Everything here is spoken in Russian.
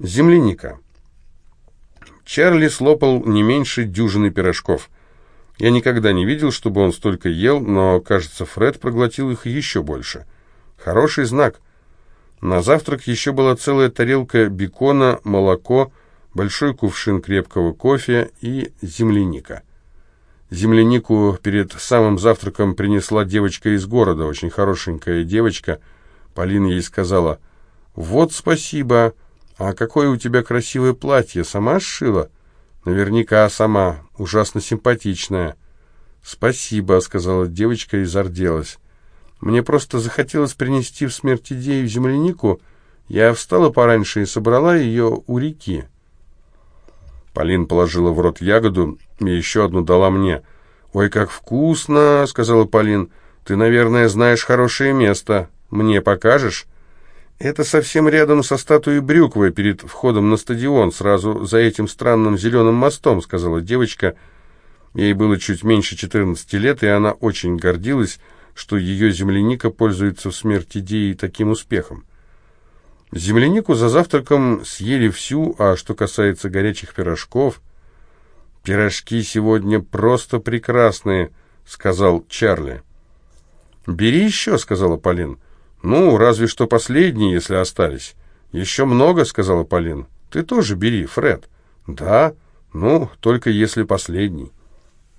Земляника. Чарли слопал не меньше дюжины пирожков. Я никогда не видел, чтобы он столько ел, но, кажется, Фред проглотил их еще больше. Хороший знак. На завтрак еще была целая тарелка бекона, молоко, большой кувшин крепкого кофе и земляника. Землянику перед самым завтраком принесла девочка из города, очень хорошенькая девочка. Полина ей сказала, «Вот спасибо, а какое у тебя красивое платье, сама сшила?» «Наверняка сама, ужасно симпатичная». «Спасибо», — сказала девочка и зарделась. «Мне просто захотелось принести в смерть идею землянику. Я встала пораньше и собрала ее у реки». Полин положила в рот ягоду и еще одну дала мне. «Ой, как вкусно!» — сказала Полин. «Ты, наверное, знаешь хорошее место. Мне покажешь?» «Это совсем рядом со статуей Брюквы перед входом на стадион, сразу за этим странным зеленым мостом», — сказала девочка. Ей было чуть меньше 14 лет, и она очень гордилась, что ее земляника пользуется в смерти идеей таким успехом. Землянику за завтраком съели всю, а что касается горячих пирожков... «Пирожки сегодня просто прекрасные», — сказал Чарли. «Бери еще», — сказала Полин. «Ну, разве что последние, если остались». «Еще много», — сказала Полин. «Ты тоже бери, Фред». «Да? Ну, только если последний».